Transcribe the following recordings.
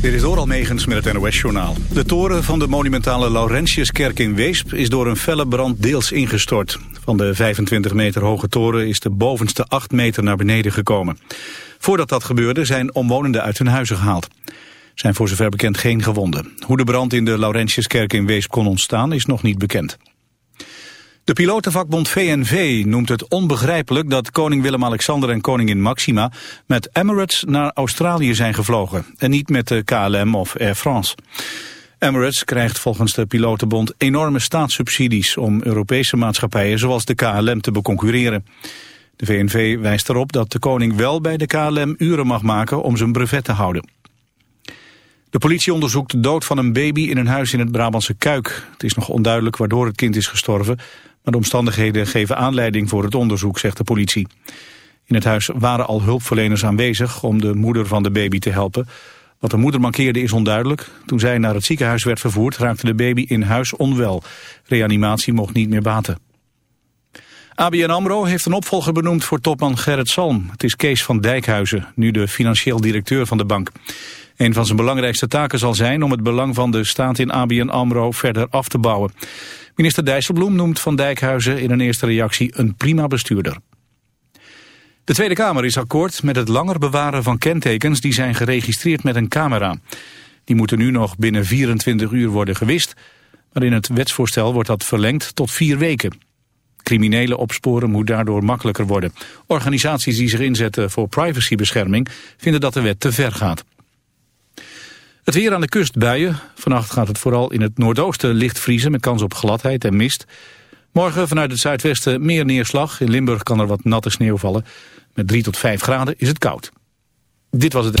Dit is door Almegens met het NOS-journaal. De toren van de monumentale Laurentiuskerk in Weesp is door een felle brand deels ingestort. Van de 25 meter hoge toren is de bovenste 8 meter naar beneden gekomen. Voordat dat gebeurde zijn omwonenden uit hun huizen gehaald. zijn voor zover bekend geen gewonden. Hoe de brand in de Laurentiuskerk in Weesp kon ontstaan is nog niet bekend. De pilotenvakbond VNV noemt het onbegrijpelijk dat koning Willem-Alexander en koningin Maxima met Emirates naar Australië zijn gevlogen en niet met de KLM of Air France. Emirates krijgt volgens de pilotenbond enorme staatssubsidies om Europese maatschappijen zoals de KLM te beconcurreren. De VNV wijst erop dat de koning wel bij de KLM uren mag maken om zijn brevet te houden. De politie onderzoekt de dood van een baby in een huis in het Brabantse Kuik. Het is nog onduidelijk waardoor het kind is gestorven, maar de omstandigheden geven aanleiding voor het onderzoek, zegt de politie. In het huis waren al hulpverleners aanwezig om de moeder van de baby te helpen. Wat de moeder mankeerde is onduidelijk. Toen zij naar het ziekenhuis werd vervoerd raakte de baby in huis onwel. Reanimatie mocht niet meer baten. ABN AMRO heeft een opvolger benoemd voor topman Gerrit Salm. Het is Kees van Dijkhuizen, nu de financieel directeur van de bank. Een van zijn belangrijkste taken zal zijn om het belang van de staat in ABN AMRO verder af te bouwen. Minister Dijsselbloem noemt Van Dijkhuizen in een eerste reactie een prima bestuurder. De Tweede Kamer is akkoord met het langer bewaren van kentekens die zijn geregistreerd met een camera. Die moeten nu nog binnen 24 uur worden gewist, maar in het wetsvoorstel wordt dat verlengd tot vier weken. Criminelen opsporen moet daardoor makkelijker worden. Organisaties die zich inzetten voor privacybescherming vinden dat de wet te ver gaat. Het weer aan de kust buien. Vannacht gaat het vooral in het noordoosten licht vriezen met kans op gladheid en mist. Morgen vanuit het zuidwesten meer neerslag. In Limburg kan er wat natte sneeuw vallen. Met 3 tot 5 graden is het koud. Dit was het...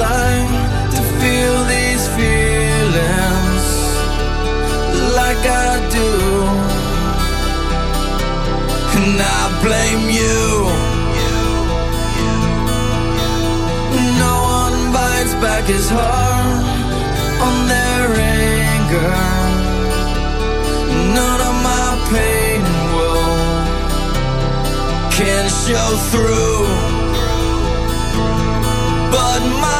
blind to feel these feelings like I do. And I blame you. No one bites back his heart on their anger. None of my pain will can show through but my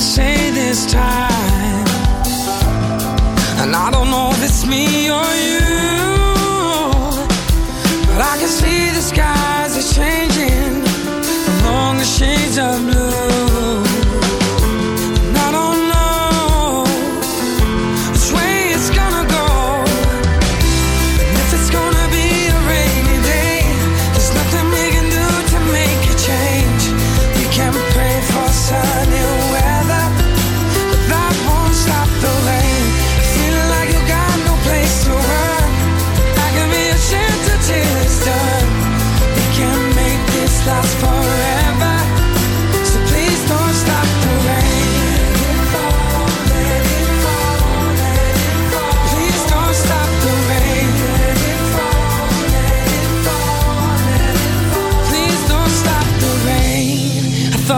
say this time. And I don't know if it's me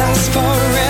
last forever.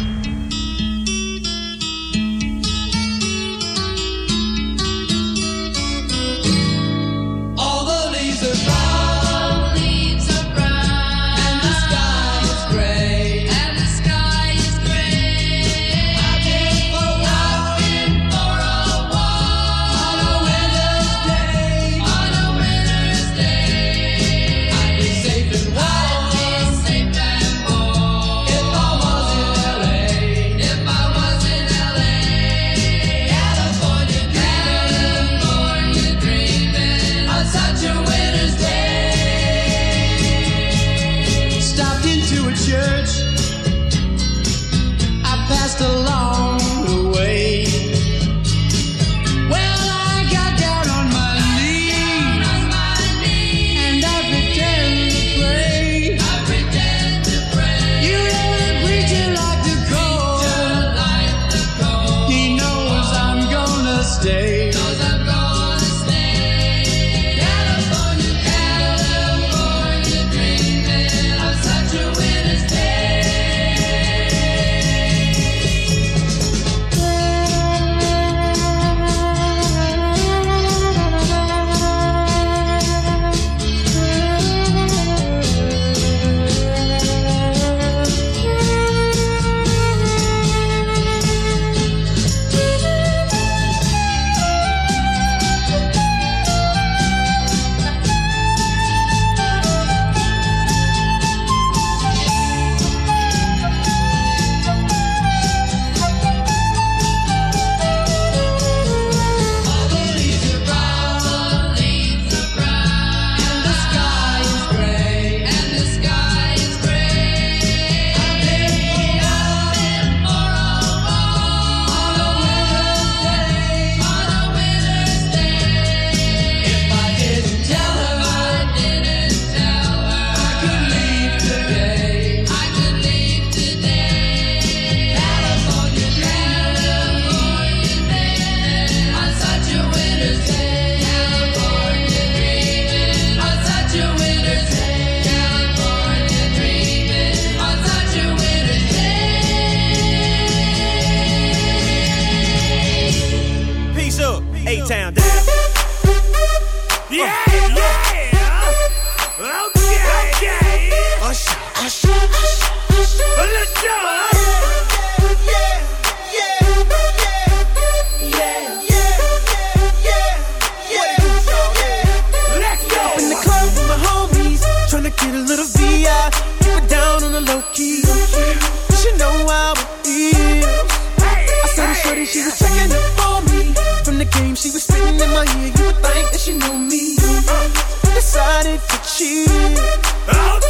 to cheat.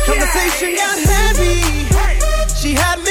Conversation got heavy. Hey. She had me.